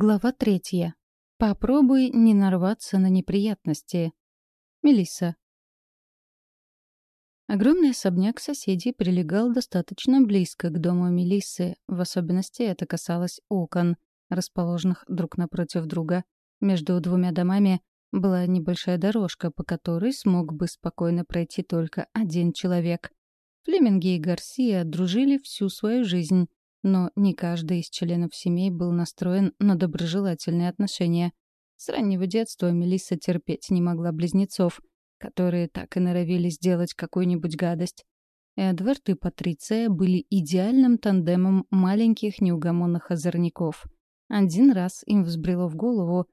Глава третья. Попробуй не нарваться на неприятности. Мелисса. Огромный особняк соседей прилегал достаточно близко к дому Мелиссы, в особенности это касалось окон, расположенных друг напротив друга. Между двумя домами была небольшая дорожка, по которой смог бы спокойно пройти только один человек. Флеминги и Гарсия дружили всю свою жизнь, но не каждый из членов семей был настроен на доброжелательные отношения. С раннего детства Мелисса терпеть не могла близнецов, которые так и норовили сделать какую-нибудь гадость. Эдвард и Патриция были идеальным тандемом маленьких неугомонных озорников. Один раз им взбрело в голову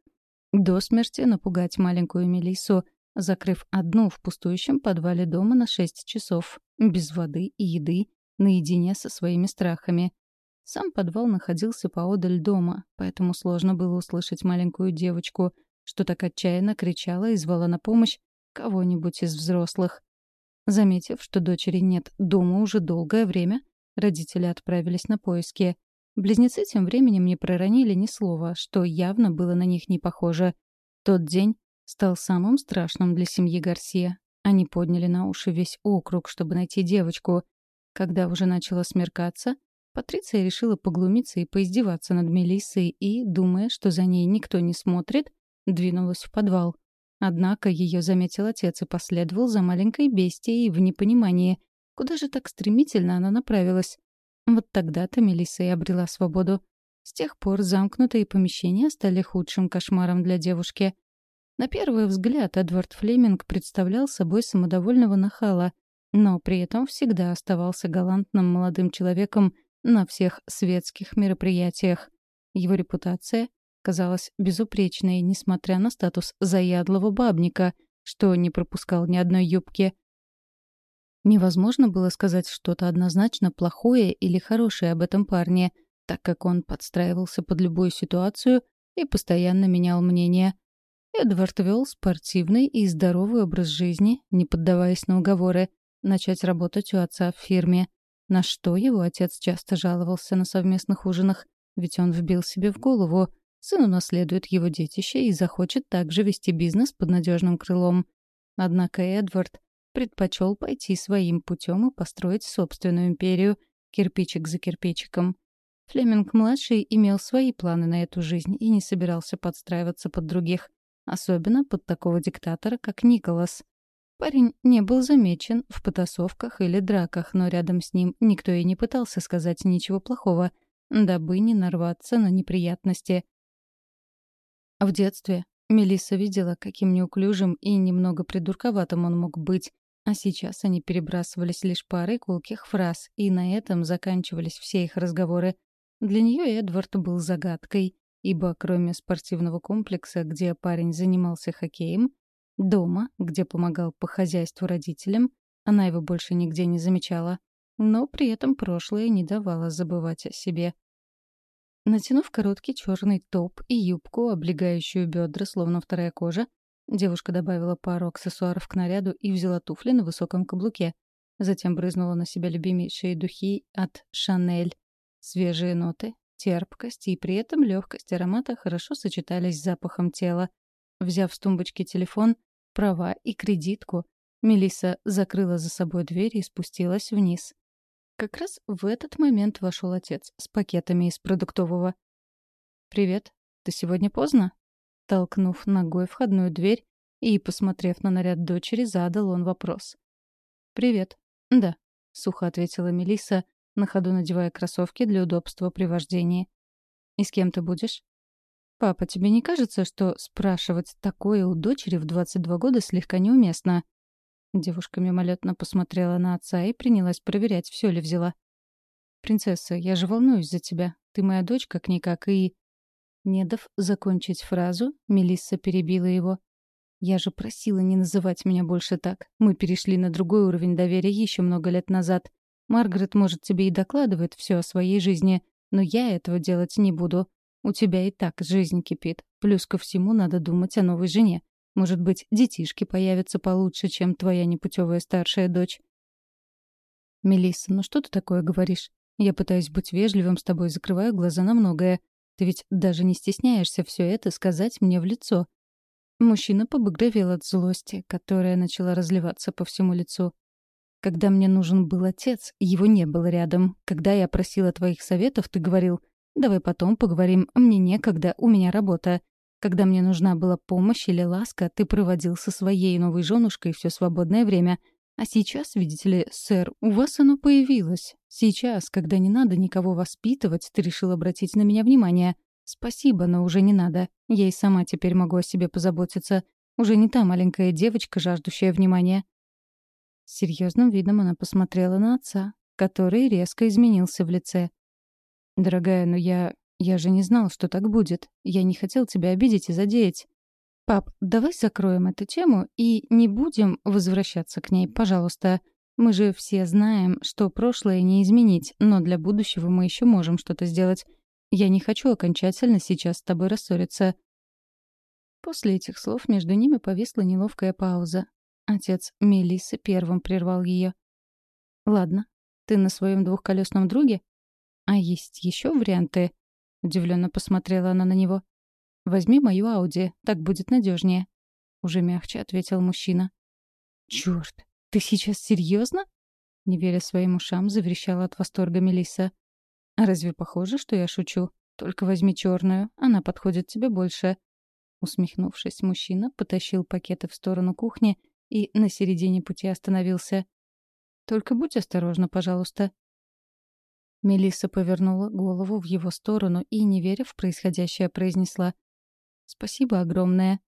до смерти напугать маленькую Мелиссу, закрыв одну в пустующем подвале дома на шесть часов, без воды и еды, наедине со своими страхами — сам подвал находился поодаль дома, поэтому сложно было услышать маленькую девочку, что так отчаянно кричала и звала на помощь кого-нибудь из взрослых. Заметив, что дочери нет дома уже долгое время, родители отправились на поиски. Близнецы тем временем не проронили ни слова, что явно было на них не похоже. Тот день стал самым страшным для семьи Гарсия. Они подняли на уши весь округ, чтобы найти девочку. Когда уже начало смеркаться, Патриция решила поглумиться и поиздеваться над Мелиссой и, думая, что за ней никто не смотрит, двинулась в подвал. Однако ее заметил отец и последовал за маленькой бестией в непонимании. Куда же так стремительно она направилась? Вот тогда-то Мелисса и обрела свободу. С тех пор замкнутые помещения стали худшим кошмаром для девушки. На первый взгляд Эдвард Флеминг представлял собой самодовольного нахала, но при этом всегда оставался галантным молодым человеком на всех светских мероприятиях. Его репутация казалась безупречной, несмотря на статус заядлого бабника, что не пропускал ни одной юбки. Невозможно было сказать что-то однозначно плохое или хорошее об этом парне, так как он подстраивался под любую ситуацию и постоянно менял мнение. Эдвард вел спортивный и здоровый образ жизни, не поддаваясь на уговоры, начать работать у отца в фирме. На что его отец часто жаловался на совместных ужинах, ведь он вбил себе в голову, сын унаследует его детище и захочет также вести бизнес под надежным крылом. Однако Эдвард предпочел пойти своим путем и построить собственную империю, кирпичик за кирпичиком. Флеминг-младший имел свои планы на эту жизнь и не собирался подстраиваться под других, особенно под такого диктатора, как Николас. Парень не был замечен в потасовках или драках, но рядом с ним никто и не пытался сказать ничего плохого, дабы не нарваться на неприятности. В детстве Мелисса видела, каким неуклюжим и немного придурковатым он мог быть, а сейчас они перебрасывались лишь парой колких фраз, и на этом заканчивались все их разговоры. Для нее Эдвард был загадкой, ибо кроме спортивного комплекса, где парень занимался хоккеем, Дома, где помогал по хозяйству родителям, она его больше нигде не замечала, но при этом прошлое не давало забывать о себе. Натянув короткий черный топ и юбку, облегающую бедра, словно вторая кожа, девушка добавила пару аксессуаров к наряду и взяла туфли на высоком каблуке. Затем брызнула на себя любимейшие духи от «Шанель». Свежие ноты, терпкость и при этом легкость аромата хорошо сочетались с запахом тела. Взяв с тумбочки телефон, права и кредитку, Мелисса закрыла за собой дверь и спустилась вниз. Как раз в этот момент вошел отец с пакетами из продуктового. «Привет. Ты сегодня поздно?» Толкнув ногой входную дверь и, посмотрев на наряд дочери, задал он вопрос. «Привет. Да», — сухо ответила Мелисса, на ходу надевая кроссовки для удобства при вождении. «И с кем ты будешь?» «Папа, тебе не кажется, что спрашивать такое у дочери в 22 года слегка неуместно?» Девушка мимолетно посмотрела на отца и принялась проверять, все ли взяла. «Принцесса, я же волнуюсь за тебя. Ты моя дочь как-никак и...» Не дав закончить фразу, Мелисса перебила его. «Я же просила не называть меня больше так. Мы перешли на другой уровень доверия еще много лет назад. Маргарет, может, тебе и докладывает все о своей жизни, но я этого делать не буду. У тебя и так жизнь кипит. Плюс ко всему надо думать о новой жене. Может быть, детишки появятся получше, чем твоя непутевая старшая дочь. Мелисса, ну что ты такое говоришь? Я пытаюсь быть вежливым с тобой, закрываю глаза на многое. Ты ведь даже не стесняешься все это сказать мне в лицо». Мужчина побагровел от злости, которая начала разливаться по всему лицу. Когда мне нужен был отец, его не было рядом. Когда я просила твоих советов, ты говорил, «Давай потом поговорим, мне некогда, у меня работа». Когда мне нужна была помощь или ласка, ты проводил со своей новой женушкой все свободное время. А сейчас, видите ли, сэр, у вас оно появилось. Сейчас, когда не надо никого воспитывать, ты решил обратить на меня внимание. Спасибо, но уже не надо. Я и сама теперь могу о себе позаботиться. Уже не та маленькая девочка, жаждущая внимания. С серьезным видом она посмотрела на отца, который резко изменился в лице. «Дорогая, но я... Я же не знал, что так будет. Я не хотел тебя обидеть и задеять. Пап, давай закроем эту тему и не будем возвращаться к ней, пожалуйста. Мы же все знаем, что прошлое не изменить, но для будущего мы еще можем что-то сделать. Я не хочу окончательно сейчас с тобой рассориться». После этих слов между ними повисла неловкая пауза. Отец Мелиссы первым прервал ее. «Ладно, ты на своем двухколесном друге? А есть еще варианты?» Удивленно посмотрела она на него. «Возьми мою Ауди, так будет надежнее», — уже мягче ответил мужчина. «Черт, ты сейчас серьезно? Не веря своим ушам, заверещала от восторга Мелисса. «А разве похоже, что я шучу? Только возьми черную, она подходит тебе больше». Усмехнувшись, мужчина потащил пакеты в сторону кухни и на середине пути остановился. «Только будь осторожна, пожалуйста», Мелисса повернула голову в его сторону и, не веря в происходящее, произнесла «Спасибо огромное».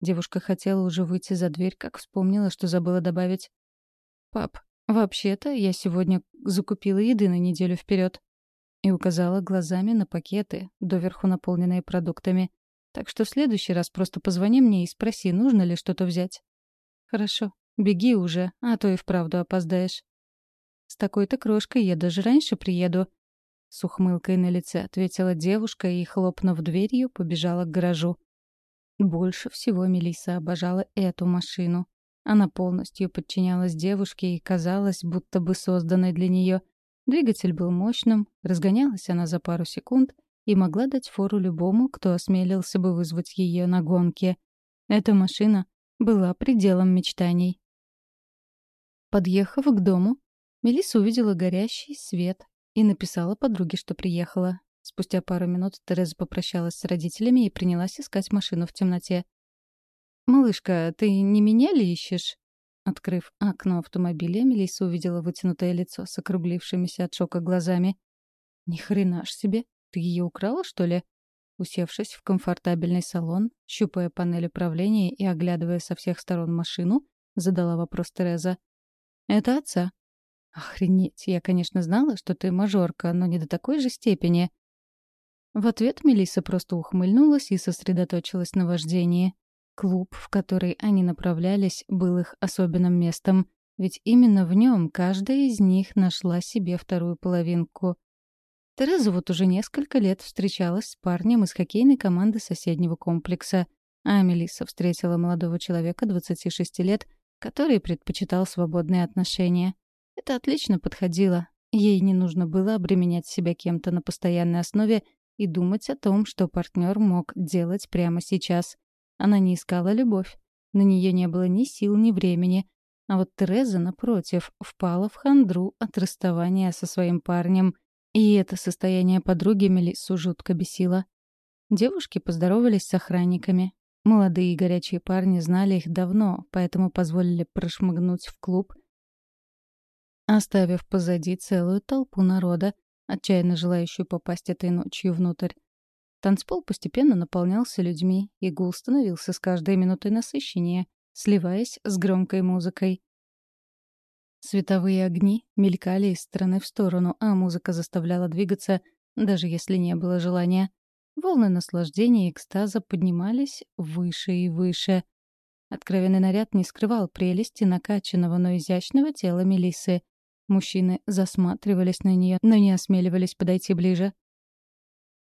Девушка хотела уже выйти за дверь, как вспомнила, что забыла добавить «Пап, вообще-то я сегодня закупила еды на неделю вперед и указала глазами на пакеты, доверху наполненные продуктами. «Так что в следующий раз просто позвони мне и спроси, нужно ли что-то взять». «Хорошо, беги уже, а то и вправду опоздаешь». С такой-то крошкой я даже раньше приеду». С ухмылкой на лице ответила девушка и, хлопнув дверью, побежала к гаражу. Больше всего Мелиса обожала эту машину. Она полностью подчинялась девушке и казалась будто бы созданной для нее. Двигатель был мощным, разгонялась она за пару секунд и могла дать фору любому, кто осмелился бы вызвать ее на гонке. Эта машина была пределом мечтаний. Подъехав к дому, Мелисса увидела горящий свет и написала подруге, что приехала. Спустя пару минут Тереза попрощалась с родителями и принялась искать машину в темноте. «Малышка, ты не меня ли ищешь?» Открыв окно автомобиля, Мелисса увидела вытянутое лицо с округлившимися от шока глазами. «Ни хрена ж себе! Ты ее украла, что ли?» Усевшись в комфортабельный салон, щупая панель управления и оглядывая со всех сторон машину, задала вопрос Тереза. «Это отца. «Охренеть, я, конечно, знала, что ты мажорка, но не до такой же степени». В ответ Мелисса просто ухмыльнулась и сосредоточилась на вождении. Клуб, в который они направлялись, был их особенным местом, ведь именно в нем каждая из них нашла себе вторую половинку. Тереза вот уже несколько лет встречалась с парнем из хоккейной команды соседнего комплекса, а Мелисса встретила молодого человека 26 лет, который предпочитал свободные отношения. Это отлично подходило. Ей не нужно было обременять себя кем-то на постоянной основе и думать о том, что партнер мог делать прямо сейчас. Она не искала любовь. На нее не было ни сил, ни времени. А вот Тереза, напротив, впала в хандру от расставания со своим парнем. И это состояние подруги Мелиссу жутко бесило. Девушки поздоровались с охранниками. Молодые и горячие парни знали их давно, поэтому позволили прошмыгнуть в клуб — оставив позади целую толпу народа, отчаянно желающую попасть этой ночью внутрь. Танцпол постепенно наполнялся людьми, и гул становился с каждой минутой насыщеннее, сливаясь с громкой музыкой. Световые огни мелькали из стороны в сторону, а музыка заставляла двигаться, даже если не было желания. Волны наслаждения и экстаза поднимались выше и выше. Откровенный наряд не скрывал прелести накачанного, но изящного тела Мелисы. Мужчины засматривались на нее, но не осмеливались подойти ближе.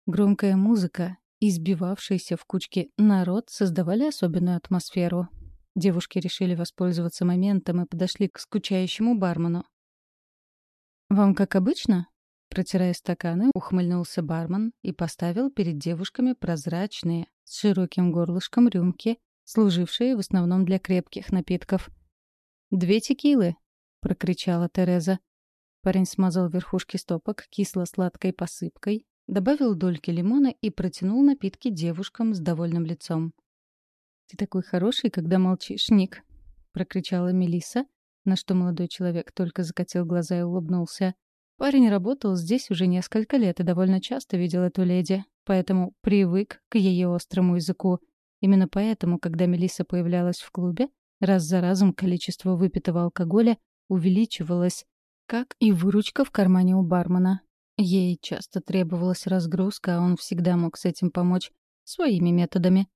Громкая музыка и сбивавшийся в кучки народ создавали особенную атмосферу. Девушки решили воспользоваться моментом и подошли к скучающему бармену. «Вам как обычно?» Протирая стаканы, ухмыльнулся бармен и поставил перед девушками прозрачные, с широким горлышком рюмки, служившие в основном для крепких напитков. «Две текилы!» — прокричала Тереза. Парень смазал верхушки стопок кисло-сладкой посыпкой, добавил дольки лимона и протянул напитки девушкам с довольным лицом. «Ты такой хороший, когда молчишь, Ник!» — прокричала Мелиса, на что молодой человек только закатил глаза и улыбнулся. Парень работал здесь уже несколько лет и довольно часто видел эту леди, поэтому привык к ее острому языку. Именно поэтому, когда Мелиса появлялась в клубе, раз за разом количество выпитого алкоголя увеличивалось, как и выручка в кармане у бармена. Ей часто требовалась разгрузка, а он всегда мог с этим помочь своими методами.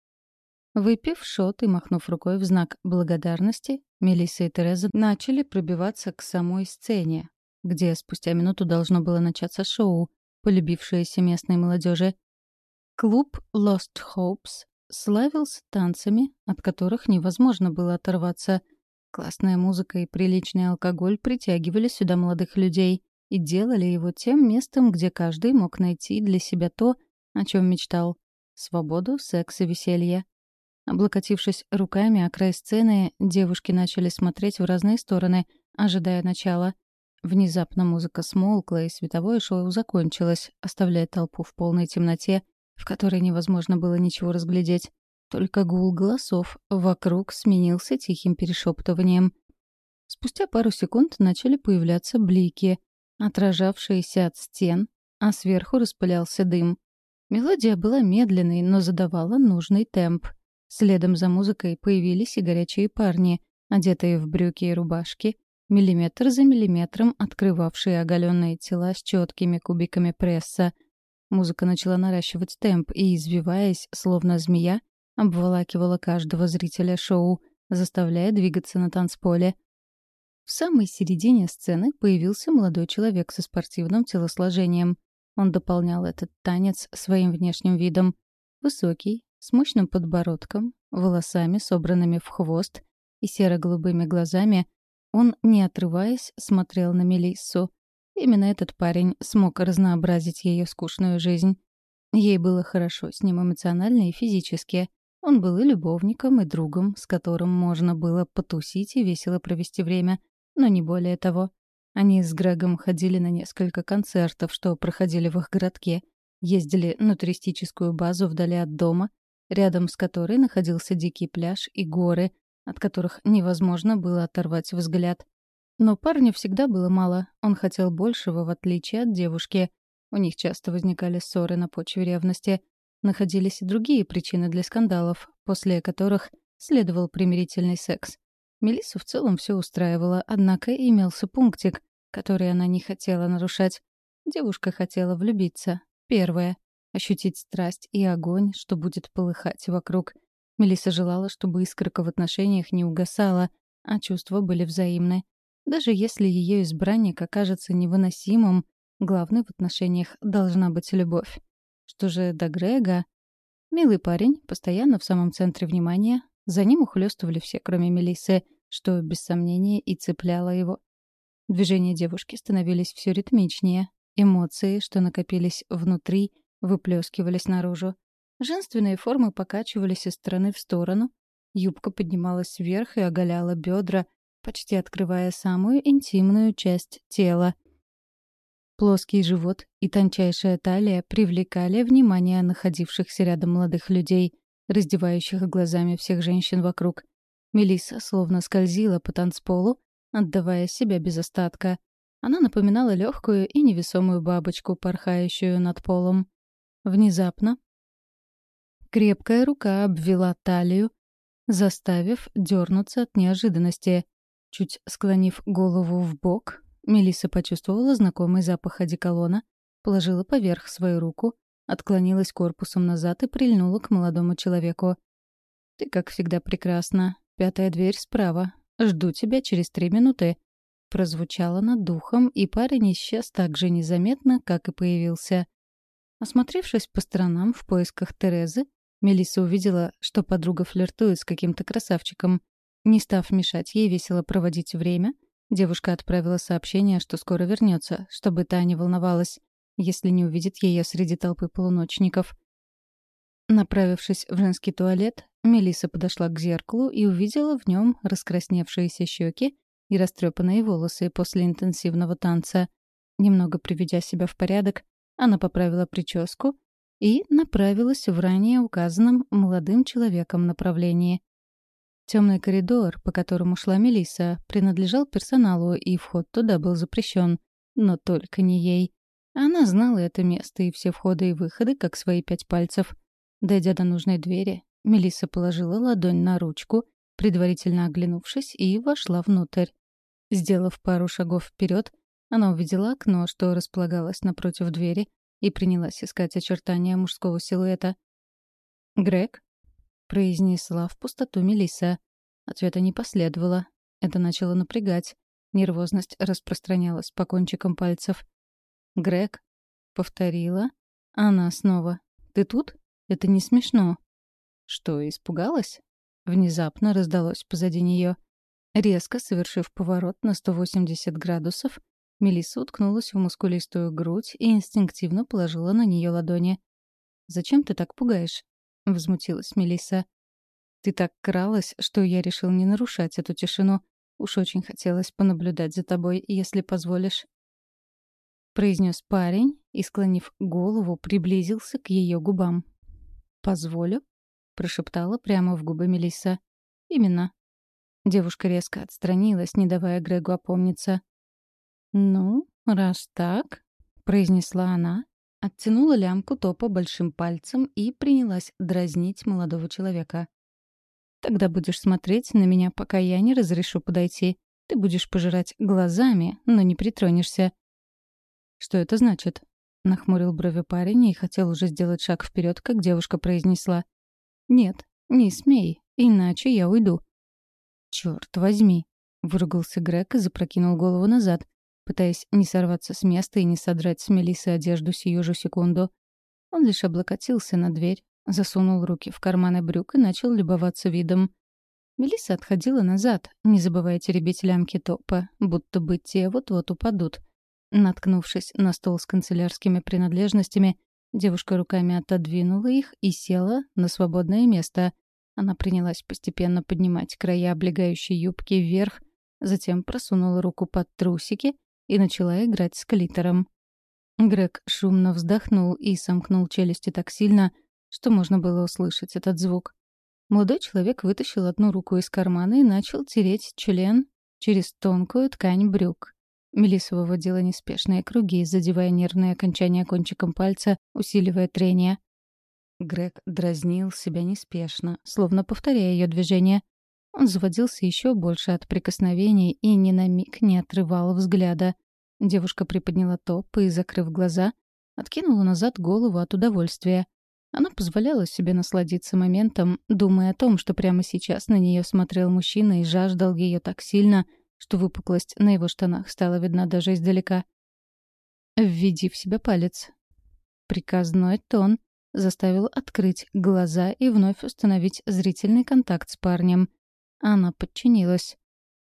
Выпив шот и махнув рукой в знак благодарности, Мелисса и Тереза начали пробиваться к самой сцене, где спустя минуту должно было начаться шоу, полюбившееся местной молодежи. Клуб Lost Hopes славился танцами, от которых невозможно было оторваться. Классная музыка и приличный алкоголь притягивали сюда молодых людей и делали его тем местом, где каждый мог найти для себя то, о чем мечтал — свободу, секс и веселье. Облокотившись руками о край сцены, девушки начали смотреть в разные стороны, ожидая начала. Внезапно музыка смолкла, и световое шоу закончилось, оставляя толпу в полной темноте, в которой невозможно было ничего разглядеть. Только гул голосов вокруг сменился тихим перешептыванием. Спустя пару секунд начали появляться блики, отражавшиеся от стен, а сверху распылялся дым. Мелодия была медленной, но задавала нужный темп — Следом за музыкой появились и горячие парни, одетые в брюки и рубашки, миллиметр за миллиметром открывавшие оголенные тела с четкими кубиками пресса. Музыка начала наращивать темп и, извиваясь, словно змея, обволакивала каждого зрителя шоу, заставляя двигаться на танцполе. В самой середине сцены появился молодой человек со спортивным телосложением. Он дополнял этот танец своим внешним видом. Высокий, с мощным подбородком, волосами, собранными в хвост, и серо-голубыми глазами, он, не отрываясь, смотрел на Мелиссу. Именно этот парень смог разнообразить ее скучную жизнь. Ей было хорошо с ним эмоционально и физически. Он был и любовником, и другом, с которым можно было потусить и весело провести время, но не более того. Они с Грегом ходили на несколько концертов, что проходили в их городке, ездили на туристическую базу вдали от дома, рядом с которой находился дикий пляж и горы, от которых невозможно было оторвать взгляд. Но парню всегда было мало, он хотел большего, в отличие от девушки. У них часто возникали ссоры на почве ревности. Находились и другие причины для скандалов, после которых следовал примирительный секс. Мелиссу в целом все устраивало, однако имелся пунктик, который она не хотела нарушать. Девушка хотела влюбиться. Первое ощутить страсть и огонь, что будет полыхать вокруг. Мелисса желала, чтобы искорка в отношениях не угасала, а чувства были взаимны. Даже если ее избранник окажется невыносимым, главной в отношениях должна быть любовь. Что же до Грега? Милый парень, постоянно в самом центре внимания, за ним ухлёстывали все, кроме Мелиссы, что, без сомнения, и цепляло его. Движения девушки становились все ритмичнее, эмоции, что накопились внутри — выплескивались наружу. Женственные формы покачивались из стороны в сторону. Юбка поднималась вверх и оголяла бедра, почти открывая самую интимную часть тела. Плоский живот и тончайшая талия привлекали внимание находившихся рядом молодых людей, раздевающих глазами всех женщин вокруг. Мелисса словно скользила по танцполу, отдавая себя без остатка. Она напоминала легкую и невесомую бабочку, порхающую над полом. Внезапно крепкая рука обвела талию, заставив дернуться от неожиданности. Чуть склонив голову в бок, Мелисса почувствовала знакомый запах одеколона, положила поверх свою руку, отклонилась корпусом назад и прильнула к молодому человеку. «Ты, как всегда, прекрасна. Пятая дверь справа. Жду тебя через три минуты». Прозвучало над духом, и парень исчез так же незаметно, как и появился. Осмотревшись по сторонам в поисках Терезы, Мелисса увидела, что подруга флиртует с каким-то красавчиком. Не став мешать ей весело проводить время, девушка отправила сообщение, что скоро вернется, чтобы та не волновалась. если не увидит ее среди толпы полуночников. Направившись в женский туалет, Мелиса подошла к зеркалу и увидела в нем раскрасневшиеся щеки и растрепанные волосы после интенсивного танца. Немного приведя себя в порядок, она поправила прическу и направилась в ранее указанном молодым человеком направлении. Темный коридор, по которому шла Мелиса, принадлежал персоналу, и вход туда был запрещен. Но только не ей. Она знала это место и все входы и выходы, как свои пять пальцев. Дойдя до нужной двери, Мелиса положила ладонь на ручку, предварительно оглянувшись, и вошла внутрь. Сделав пару шагов вперед, она увидела окно, что располагалось напротив двери, и принялась искать очертания мужского силуэта. «Грег?» — произнесла в пустоту Мелисса. Ответа не последовало. Это начало напрягать. Нервозность распространялась по кончикам пальцев. «Грег?» — повторила. Она снова. «Ты тут? Это не смешно». «Что, испугалась?» Внезапно раздалось позади нее. Резко совершив поворот на 180 градусов, Мелисса уткнулась в мускулистую грудь и инстинктивно положила на нее ладони. «Зачем ты так пугаешь?» — возмутилась Мелисса. «Ты так кралась, что я решил не нарушать эту тишину. Уж очень хотелось понаблюдать за тобой, если позволишь». Произнес парень и, склонив голову, приблизился к ее губам. «Позволю?» — прошептала прямо в губы Мелисса. «Именно». Девушка резко отстранилась, не давая Грегу опомниться. «Ну, раз так», — произнесла она, оттянула лямку топа большим пальцем и принялась дразнить молодого человека. «Тогда будешь смотреть на меня, пока я не разрешу подойти. Ты будешь пожирать глазами, но не притронешься». «Что это значит?» — нахмурил брови парень и хотел уже сделать шаг вперед, как девушка произнесла. «Нет, не смей, иначе я уйду». «Черт возьми!» — выругался Грег и запрокинул голову назад, пытаясь не сорваться с места и не содрать с Мелисы одежду сию же секунду. Он лишь облокотился на дверь, засунул руки в карманы брюк и начал любоваться видом. Мелиса отходила назад, не забывая теребить лямки топа, будто бы те вот-вот упадут. Наткнувшись на стол с канцелярскими принадлежностями, девушка руками отодвинула их и села на свободное место. Она принялась постепенно поднимать края облегающей юбки вверх, затем просунула руку под трусики и начала играть с клитором. Грег шумно вздохнул и сомкнул челюсти так сильно, что можно было услышать этот звук. Молодой человек вытащил одну руку из кармана и начал тереть член через тонкую ткань брюк. Мелисса выводила неспешные круги, задевая нервные окончания кончиком пальца, усиливая трение. Грег дразнил себя неспешно, словно повторяя ее движение. Он заводился еще больше от прикосновений и ни на миг не отрывал взгляда. Девушка приподняла топ и, закрыв глаза, откинула назад голову от удовольствия. Она позволяла себе насладиться моментом, думая о том, что прямо сейчас на нее смотрел мужчина и жаждал ее так сильно, что выпуклость на его штанах стала видна даже издалека. «Введи в себя палец». Приказной тон заставил открыть глаза и вновь установить зрительный контакт с парнем — она подчинилась.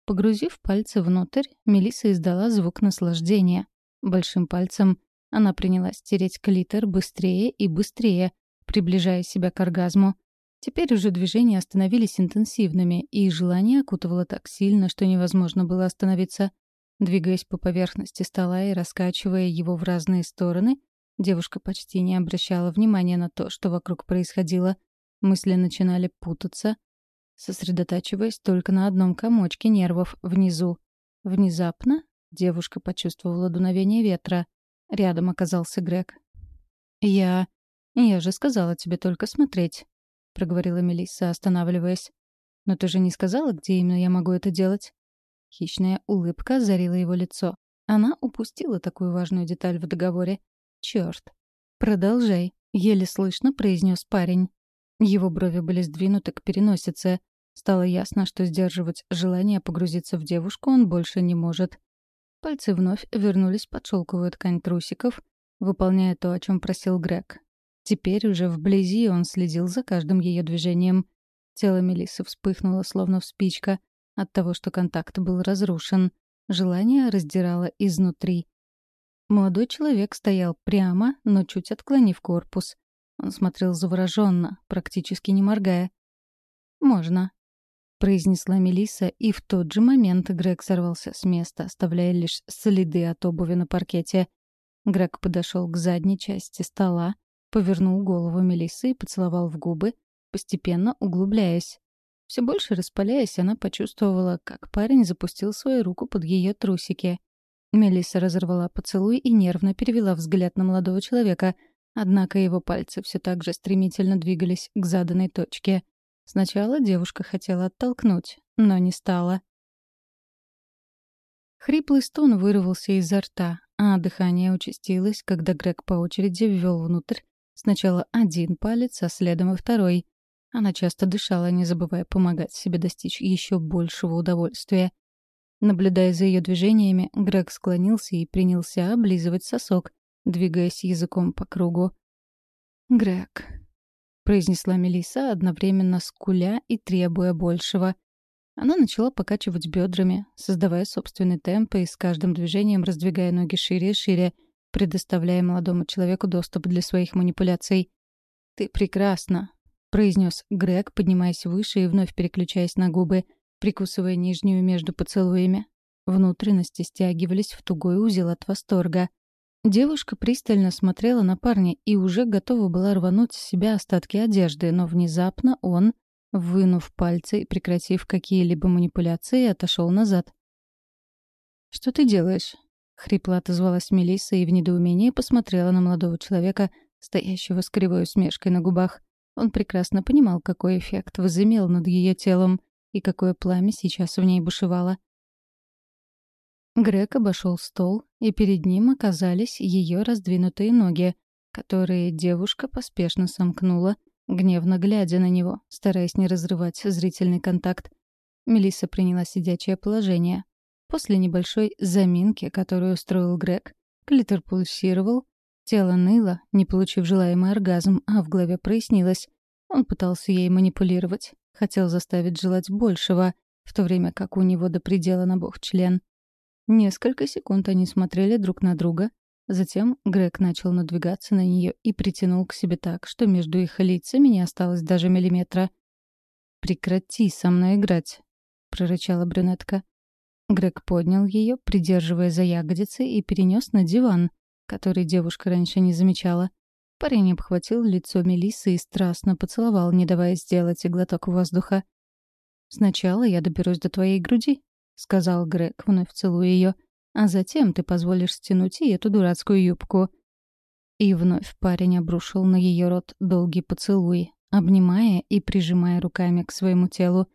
Погрузив пальцы внутрь, Мелиса издала звук наслаждения. Большим пальцем она принялась тереть клитор быстрее и быстрее, приближая себя к оргазму. Теперь уже движения становились интенсивными, и желание окутывало так сильно, что невозможно было остановиться. Двигаясь по поверхности стола и раскачивая его в разные стороны, девушка почти не обращала внимания на то, что вокруг происходило. Мысли начинали путаться, сосредотачиваясь только на одном комочке нервов внизу. Внезапно девушка почувствовала дуновение ветра. Рядом оказался Грег. «Я... я же сказала тебе только смотреть», — проговорила Мелисса, останавливаясь. «Но ты же не сказала, где именно я могу это делать?» Хищная улыбка озарила его лицо. Она упустила такую важную деталь в договоре. «Чёрт!» «Продолжай», — еле слышно произнес парень. Его брови были сдвинуты к переносице. Стало ясно, что сдерживать желание погрузиться в девушку он больше не может. Пальцы вновь вернулись под шелковую ткань трусиков, выполняя то, о чем просил Грег. Теперь уже вблизи он следил за каждым ее движением. Тело Мелиссы вспыхнуло, словно в спичка, от того, что контакт был разрушен. Желание раздирало изнутри. Молодой человек стоял прямо, но чуть отклонив корпус. Он смотрел завороженно, практически не моргая. «Можно», — произнесла Мелисса, и в тот же момент Грег сорвался с места, оставляя лишь следы от обуви на паркете. Грег подошел к задней части стола, повернул голову Мелиссы и поцеловал в губы, постепенно углубляясь. Все больше распаляясь, она почувствовала, как парень запустил свою руку под ее трусики. Мелисса разорвала поцелуй и нервно перевела взгляд на молодого человека, однако его пальцы все так же стремительно двигались к заданной точке. Сначала девушка хотела оттолкнуть, но не стала. Хриплый стон вырвался изо рта, а дыхание участилось, когда Грег по очереди ввел внутрь сначала один палец, а следом и второй. Она часто дышала, не забывая помогать себе достичь еще большего удовольствия. Наблюдая за ее движениями, Грег склонился и принялся облизывать сосок, двигаясь языком по кругу. «Грег», — произнесла Мелиса, одновременно скуля и требуя большего. Она начала покачивать бедрами, создавая собственный темп и с каждым движением раздвигая ноги шире и шире, предоставляя молодому человеку доступ для своих манипуляций. «Ты прекрасна», — произнес Грег, поднимаясь выше и вновь переключаясь на губы, прикусывая нижнюю между поцелуями. Внутренности стягивались в тугой узел от восторга — Девушка пристально смотрела на парня и уже готова была рвануть с себя остатки одежды, но внезапно он, вынув пальцы и прекратив какие-либо манипуляции, отошел назад. «Что ты делаешь?» — хрипло отозвалась Мелисса и в недоумении посмотрела на молодого человека, стоящего с кривой усмешкой на губах. Он прекрасно понимал, какой эффект возымел над ее телом и какое пламя сейчас в ней бушевало. Грег обошел стол, и перед ним оказались ее раздвинутые ноги, которые девушка поспешно сомкнула, гневно глядя на него, стараясь не разрывать зрительный контакт. Мелисса приняла сидячее положение. После небольшой заминки, которую устроил Грег, клитор пульсировал, тело ныло, не получив желаемый оргазм, а в голове прояснилось. Он пытался ей манипулировать, хотел заставить желать большего, в то время как у него до предела набух член — Несколько секунд они смотрели друг на друга. Затем Грег начал надвигаться на нее и притянул к себе так, что между их лицами не осталось даже миллиметра. «Прекрати со мной играть», — прорычала брюнетка. Грег поднял ее, придерживая за ягодицы, и перенес на диван, который девушка раньше не замечала. Парень обхватил лицо Мелиссы и страстно поцеловал, не давая сделать и глоток воздуха. «Сначала я доберусь до твоей груди», — сказал Грег, вновь целуя ее. «А затем ты позволишь стянуть и эту дурацкую юбку». И вновь парень обрушил на ее рот долгий поцелуй, обнимая и прижимая руками к своему телу.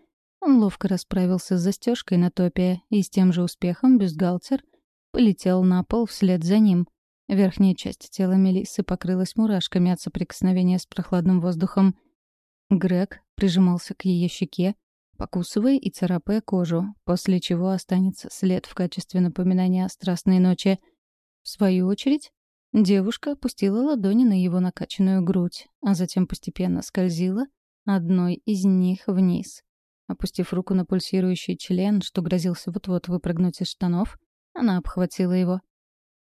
Он ловко расправился с застежкой на топе, и с тем же успехом бюстгальтер полетел на пол вслед за ним. Верхняя часть тела Мелиссы покрылась мурашками от соприкосновения с прохладным воздухом. Грег прижимался к ее щеке, покусывая и царапая кожу, после чего останется след в качестве напоминания о страстной ночи. В свою очередь, девушка опустила ладони на его накачанную грудь, а затем постепенно скользила одной из них вниз. Опустив руку на пульсирующий член, что грозился вот-вот выпрыгнуть из штанов, она обхватила его.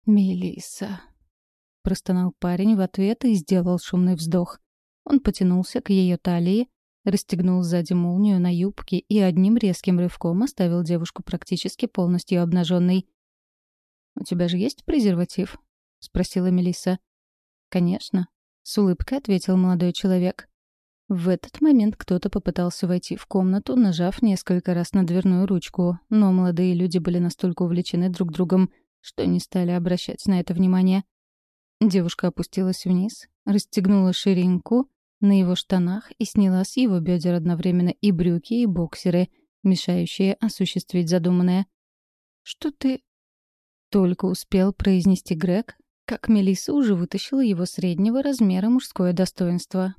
«Мелисса», — простонал парень в ответ и сделал шумный вздох. Он потянулся к ее талии, расстегнул сзади молнию на юбке и одним резким рывком оставил девушку практически полностью обнаженной. «У тебя же есть презерватив?» — спросила Мелисса. «Конечно», — с улыбкой ответил молодой человек. В этот момент кто-то попытался войти в комнату, нажав несколько раз на дверную ручку, но молодые люди были настолько увлечены друг другом, что не стали обращать на это внимание. Девушка опустилась вниз, расстегнула ширинку на его штанах и сняла с его бедер одновременно и брюки, и боксеры, мешающие осуществить задуманное. «Что ты...» Только успел произнести Грег, как Мелисса уже вытащила его среднего размера мужское достоинство.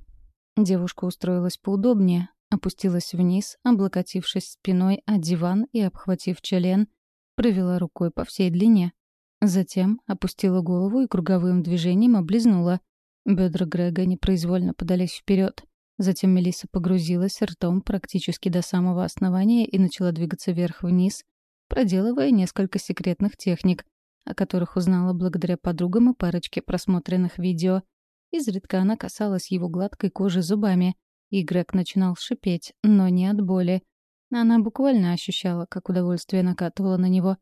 Девушка устроилась поудобнее, опустилась вниз, облокотившись спиной о диван и, обхватив член, провела рукой по всей длине. Затем опустила голову и круговым движением облизнула, Бедра Грега непроизвольно подались вперед. Затем Мелисса погрузилась ртом практически до самого основания и начала двигаться вверх-вниз, проделывая несколько секретных техник, о которых узнала благодаря подругам и парочке просмотренных видео. Изредка она касалась его гладкой кожи зубами, и Грег начинал шипеть, но не от боли. Она буквально ощущала, как удовольствие накатывало на него.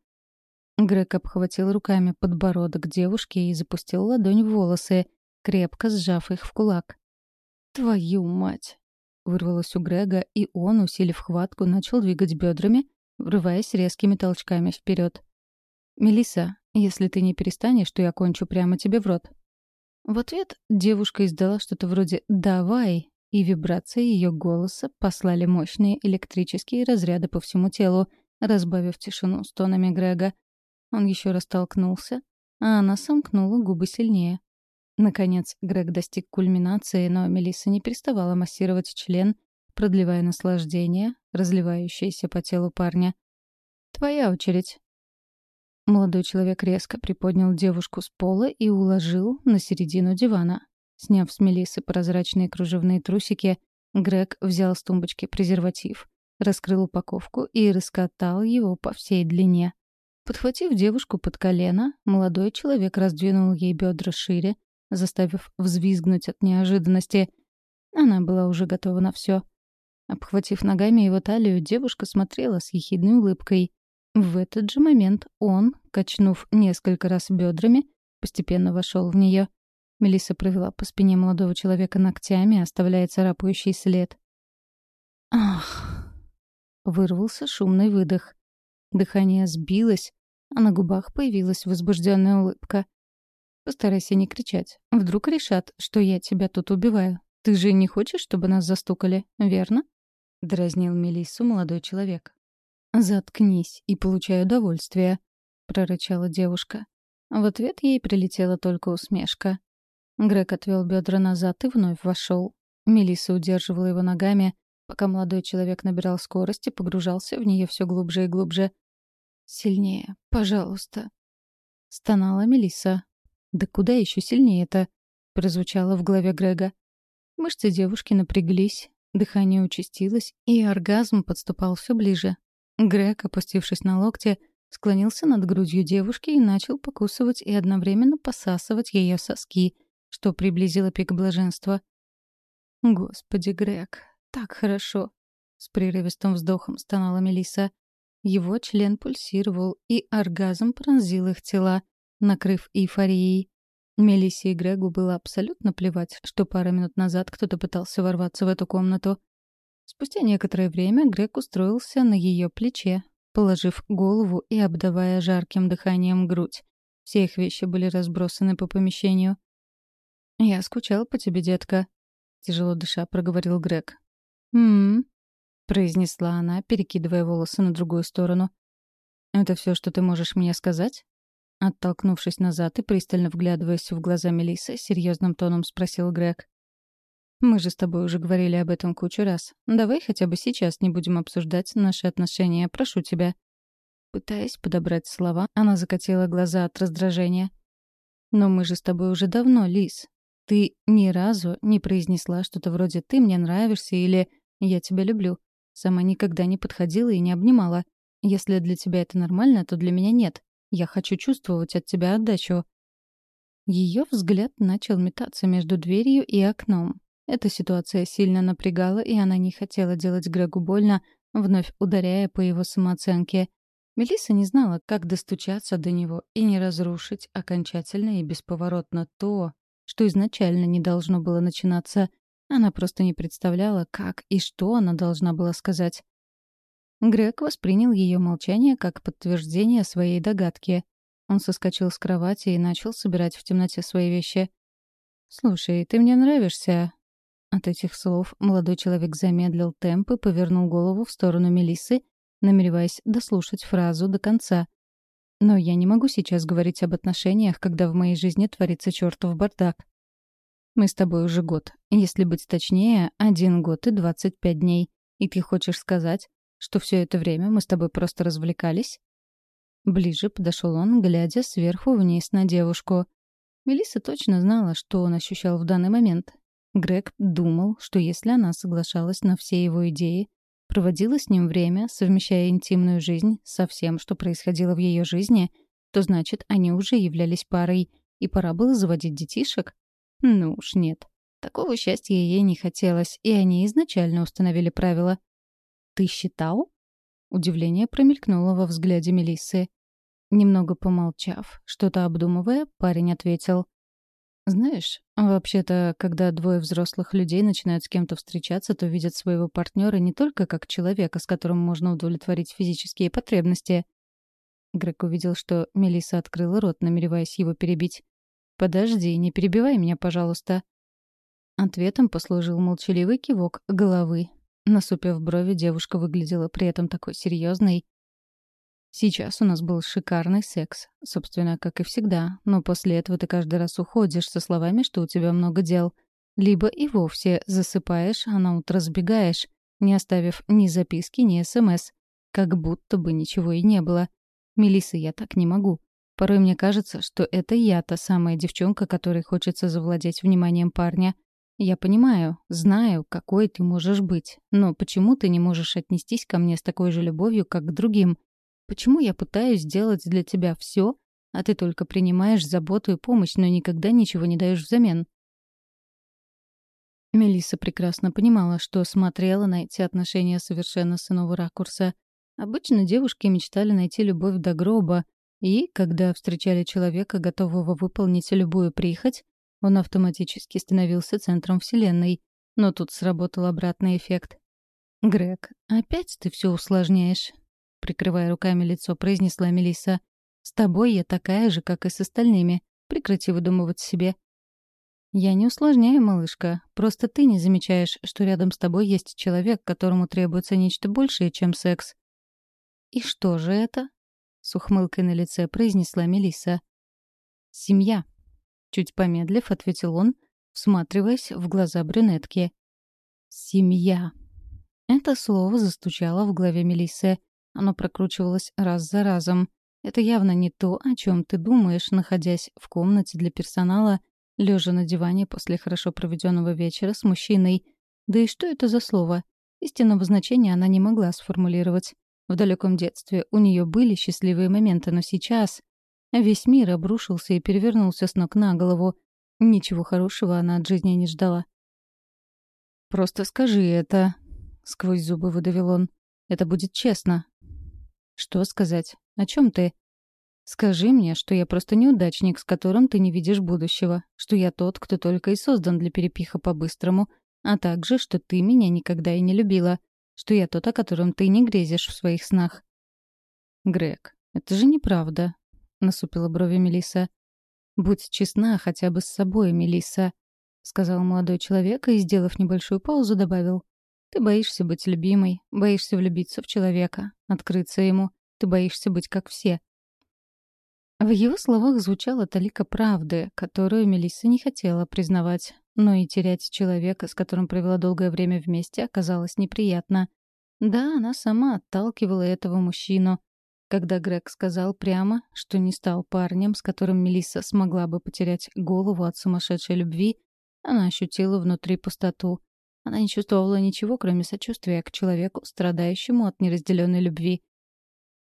Грег обхватил руками подбородок девушки и запустил ладонь в волосы, крепко сжав их в кулак. «Твою мать!» — вырвалось у Грега, и он, усилив хватку, начал двигать бедрами, врываясь резкими толчками вперед. Мелиса, если ты не перестанешь, то я кончу прямо тебе в рот». В ответ девушка издала что-то вроде «давай», и вибрации ее голоса послали мощные электрические разряды по всему телу, разбавив тишину стонами Грега. Он еще раз толкнулся, а она сомкнула губы сильнее. Наконец, Грег достиг кульминации, но Мелисса не переставала массировать член, продлевая наслаждение, разливающееся по телу парня. «Твоя очередь». Молодой человек резко приподнял девушку с пола и уложил на середину дивана. Сняв с Мелиссы прозрачные кружевные трусики, Грег взял с тумбочки презерватив, раскрыл упаковку и раскатал его по всей длине. Подхватив девушку под колено, молодой человек раздвинул ей бедра шире, заставив взвизгнуть от неожиданности. Она была уже готова на все. Обхватив ногами его талию, девушка смотрела с ехидной улыбкой. В этот же момент он, качнув несколько раз бедрами, постепенно вошел в нее. Мелисса провела по спине молодого человека ногтями, оставляя царапающий след. «Ах!» — вырвался шумный выдох. Дыхание сбилось, а на губах появилась возбужденная улыбка. «Постарайся не кричать. Вдруг решат, что я тебя тут убиваю. Ты же не хочешь, чтобы нас застукали, верно?» — дразнил Мелиссу молодой человек. «Заткнись и получай удовольствие», — прорычала девушка. В ответ ей прилетела только усмешка. Грег отвел бедра назад и вновь вошел. Мелисса удерживала его ногами, пока молодой человек набирал скорость и погружался в нее все глубже и глубже. «Сильнее, пожалуйста», — стонала Мелисса. «Да куда еще сильнее-то?» — прозвучало в голове Грега. Мышцы девушки напряглись, дыхание участилось, и оргазм подступал все ближе. Грег, опустившись на локте, склонился над грудью девушки и начал покусывать и одновременно посасывать ее соски, что приблизило пик блаженства. «Господи, Грег, так хорошо!» — с прерывистым вздохом стонала Мелиса. Его член пульсировал, и оргазм пронзил их тела, накрыв эйфорией. Мелиссе и Грегу было абсолютно плевать, что пару минут назад кто-то пытался ворваться в эту комнату. Спустя некоторое время Грег устроился на ее плече, положив голову и обдавая жарким дыханием грудь. Все их вещи были разбросаны по помещению. «Я скучал по тебе, детка», — тяжело дыша проговорил Грег. «М-м-м», произнесла она, перекидывая волосы на другую сторону. «Это все, что ты можешь мне сказать?» Оттолкнувшись назад и пристально вглядываясь в глаза Мелисы, серьезным тоном спросил Грег. «Мы же с тобой уже говорили об этом кучу раз. Давай хотя бы сейчас не будем обсуждать наши отношения, прошу тебя». Пытаясь подобрать слова, она закатила глаза от раздражения. «Но мы же с тобой уже давно, Лис. Ты ни разу не произнесла что-то вроде «ты мне нравишься» или «я тебя люблю». Сама никогда не подходила и не обнимала. Если для тебя это нормально, то для меня нет. Я хочу чувствовать от тебя отдачу». Ее взгляд начал метаться между дверью и окном. Эта ситуация сильно напрягала, и она не хотела делать Грегу больно, вновь ударяя по его самооценке. Мелисса не знала, как достучаться до него и не разрушить окончательно и бесповоротно то, что изначально не должно было начинаться. Она просто не представляла, как и что она должна была сказать. Грег воспринял ее молчание как подтверждение своей догадки. Он соскочил с кровати и начал собирать в темноте свои вещи. «Слушай, ты мне нравишься». От этих слов молодой человек замедлил темп и повернул голову в сторону Мелисы, намереваясь дослушать фразу до конца. «Но я не могу сейчас говорить об отношениях, когда в моей жизни творится чертов бардак. Мы с тобой уже год. Если быть точнее, один год и двадцать пять дней. И ты хочешь сказать, что все это время мы с тобой просто развлекались?» Ближе подошел он, глядя сверху вниз на девушку. Мелисса точно знала, что он ощущал в данный момент. Грег думал, что если она соглашалась на все его идеи, проводила с ним время, совмещая интимную жизнь со всем, что происходило в ее жизни, то значит, они уже являлись парой, и пора было заводить детишек? Ну уж нет. Такого счастья ей не хотелось, и они изначально установили правила. «Ты считал?» Удивление промелькнуло во взгляде Мелиссы. Немного помолчав, что-то обдумывая, парень ответил. «Знаешь, вообще-то, когда двое взрослых людей начинают с кем-то встречаться, то видят своего партнера не только как человека, с которым можно удовлетворить физические потребности». Грег увидел, что Мелисса открыла рот, намереваясь его перебить. «Подожди, не перебивай меня, пожалуйста». Ответом послужил молчаливый кивок головы. Насупив брови, девушка выглядела при этом такой серьезной. Сейчас у нас был шикарный секс, собственно, как и всегда, но после этого ты каждый раз уходишь со словами, что у тебя много дел. Либо и вовсе засыпаешь, а на утро сбегаешь, не оставив ни записки, ни СМС. Как будто бы ничего и не было. Мелисса, я так не могу. Порой мне кажется, что это я та самая девчонка, которой хочется завладеть вниманием парня. Я понимаю, знаю, какой ты можешь быть, но почему ты не можешь отнестись ко мне с такой же любовью, как к другим? Почему я пытаюсь сделать для тебя все, а ты только принимаешь заботу и помощь, но никогда ничего не даешь взамен? Мелисса прекрасно понимала, что смотрела на эти отношения совершенно с иного ракурса. Обычно девушки мечтали найти любовь до гроба, и, когда встречали человека, готового выполнить любую прихоть, он автоматически становился центром Вселенной. Но тут сработал обратный эффект. «Грег, опять ты все усложняешь прикрывая руками лицо, произнесла Мелисса. «С тобой я такая же, как и с остальными. Прекрати выдумывать себе». «Я не усложняю, малышка. Просто ты не замечаешь, что рядом с тобой есть человек, которому требуется нечто большее, чем секс». «И что же это?» — с ухмылкой на лице произнесла Мелисса. «Семья», — чуть помедлив, ответил он, всматриваясь в глаза брюнетки. «Семья». Это слово застучало в голове Мелиссы. Оно прокручивалось раз за разом. Это явно не то, о чем ты думаешь, находясь в комнате для персонала, лежа на диване после хорошо проведенного вечера с мужчиной. Да и что это за слово? Истинного значения она не могла сформулировать. В далеком детстве у нее были счастливые моменты, но сейчас весь мир обрушился и перевернулся с ног на голову. Ничего хорошего она от жизни не ждала. «Просто скажи это», — сквозь зубы выдавил он. «Это будет честно. Что сказать? О чем ты? Скажи мне, что я просто неудачник, с которым ты не видишь будущего, что я тот, кто только и создан для перепиха по-быстрому, а также, что ты меня никогда и не любила, что я тот, о котором ты не грезишь в своих снах. Грег, это же неправда, насупила брови Мелиса. Будь честна хотя бы с собой, Мелиса, сказал молодой человек и, сделав небольшую паузу, добавил: ты боишься быть любимой, боишься влюбиться в человека, открыться ему. Ты боишься быть как все. В его словах звучала талика правды, которую Мелисса не хотела признавать. Но и терять человека, с которым провела долгое время вместе, оказалось неприятно. Да, она сама отталкивала этого мужчину. Когда Грег сказал прямо, что не стал парнем, с которым Мелисса смогла бы потерять голову от сумасшедшей любви, она ощутила внутри пустоту. Она не чувствовала ничего, кроме сочувствия к человеку, страдающему от неразделенной любви.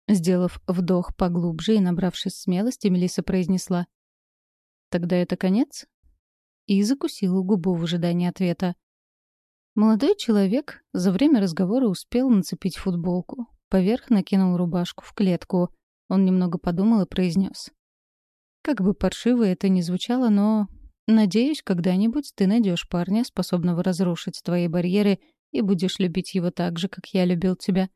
Сделав вдох поглубже и набравшись смелости, Мелисса произнесла. «Тогда это конец?» И закусила губу в ожидании ответа. Молодой человек за время разговора успел нацепить футболку. Поверх накинул рубашку в клетку. Он немного подумал и произнес. Как бы паршиво это ни звучало, но Надеюсь, когда-нибудь ты найдешь парня, способного разрушить твои барьеры, и будешь любить его так же, как я любил тебя.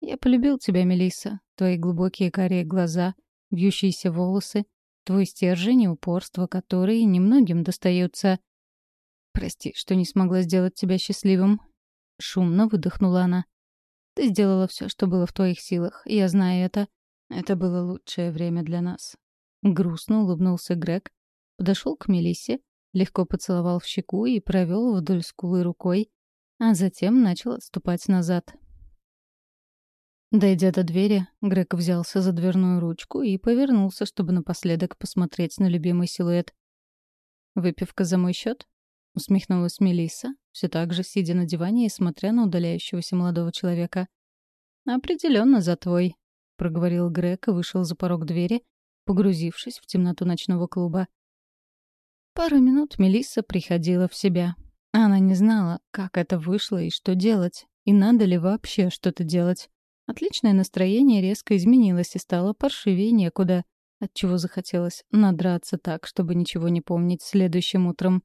Я полюбил тебя, Мелисса. Твои глубокие карие глаза, вьющиеся волосы, твой стержень и упорство, которые немногим достаются. Прости, что не смогла сделать тебя счастливым. Шумно выдохнула она. Ты сделала все, что было в твоих силах. Я знаю это. Это было лучшее время для нас. Грустно улыбнулся Грег, подошел к Мелиссе, легко поцеловал в щеку и провел вдоль скулы рукой, а затем начал отступать назад. Дойдя до двери, Грег взялся за дверную ручку и повернулся, чтобы напоследок посмотреть на любимый силуэт. «Выпивка за мой счет? Усмехнулась Мелисса, все так же сидя на диване и смотря на удаляющегося молодого человека. Определенно за твой», — проговорил Грег и вышел за порог двери, погрузившись в темноту ночного клуба. Пару минут Мелисса приходила в себя. Она не знала, как это вышло и что делать, и надо ли вообще что-то делать. Отличное настроение резко изменилось и стало паршивее некуда, отчего захотелось надраться так, чтобы ничего не помнить следующим утром.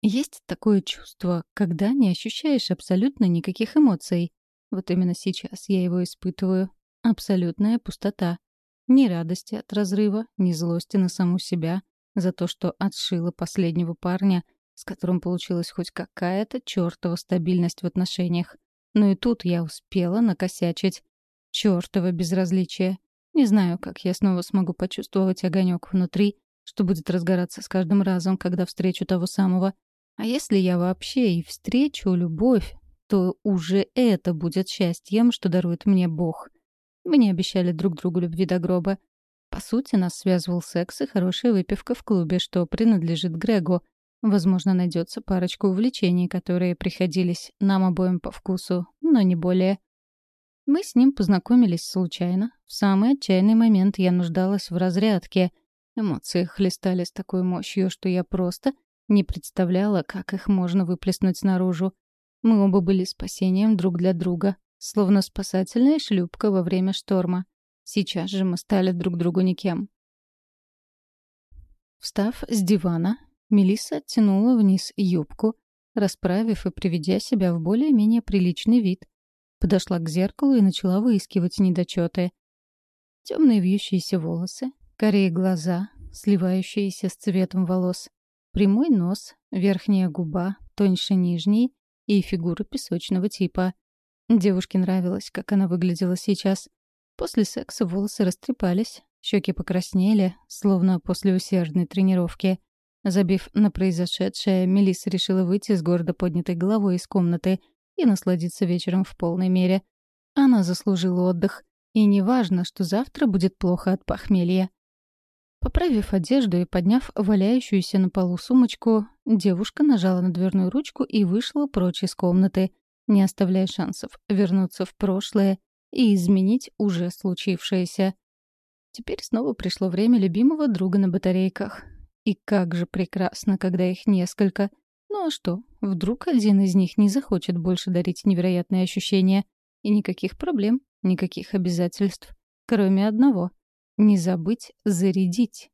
Есть такое чувство, когда не ощущаешь абсолютно никаких эмоций. Вот именно сейчас я его испытываю. Абсолютная пустота. Ни радости от разрыва, ни злости на саму себя за то, что отшила последнего парня, с которым получилась хоть какая-то чертова стабильность в отношениях. Но и тут я успела накосячить. Чёртово безразличие. Не знаю, как я снова смогу почувствовать огонек внутри, что будет разгораться с каждым разом, когда встречу того самого. А если я вообще и встречу любовь, то уже это будет счастьем, что дарует мне Бог. Мы не обещали друг другу любви до гроба. По сути, нас связывал секс и хорошая выпивка в клубе, что принадлежит Грегу. Возможно, найдется парочка увлечений, которые приходились нам обоим по вкусу, но не более. Мы с ним познакомились случайно. В самый отчаянный момент я нуждалась в разрядке. Эмоции хлестали с такой мощью, что я просто не представляла, как их можно выплеснуть наружу. Мы оба были спасением друг для друга, словно спасательная шлюпка во время шторма. Сейчас же мы стали друг другу никем. Встав с дивана, Мелисса оттянула вниз юбку, расправив и приведя себя в более-менее приличный вид. Подошла к зеркалу и начала выискивать недочеты. Темные вьющиеся волосы, корее глаза, сливающиеся с цветом волос, прямой нос, верхняя губа, тоньше нижней и фигура песочного типа — Девушке нравилось, как она выглядела сейчас. После секса волосы растрепались, щеки покраснели, словно после усердной тренировки. Забив на произошедшее, Мелисса решила выйти с гордо поднятой головой из комнаты и насладиться вечером в полной мере. Она заслужила отдых, и не важно, что завтра будет плохо от похмелья. Поправив одежду и подняв валяющуюся на полу сумочку, девушка нажала на дверную ручку и вышла прочь из комнаты — не оставляя шансов вернуться в прошлое и изменить уже случившееся. Теперь снова пришло время любимого друга на батарейках. И как же прекрасно, когда их несколько. Ну а что, вдруг один из них не захочет больше дарить невероятные ощущения? И никаких проблем, никаких обязательств. Кроме одного — не забыть зарядить.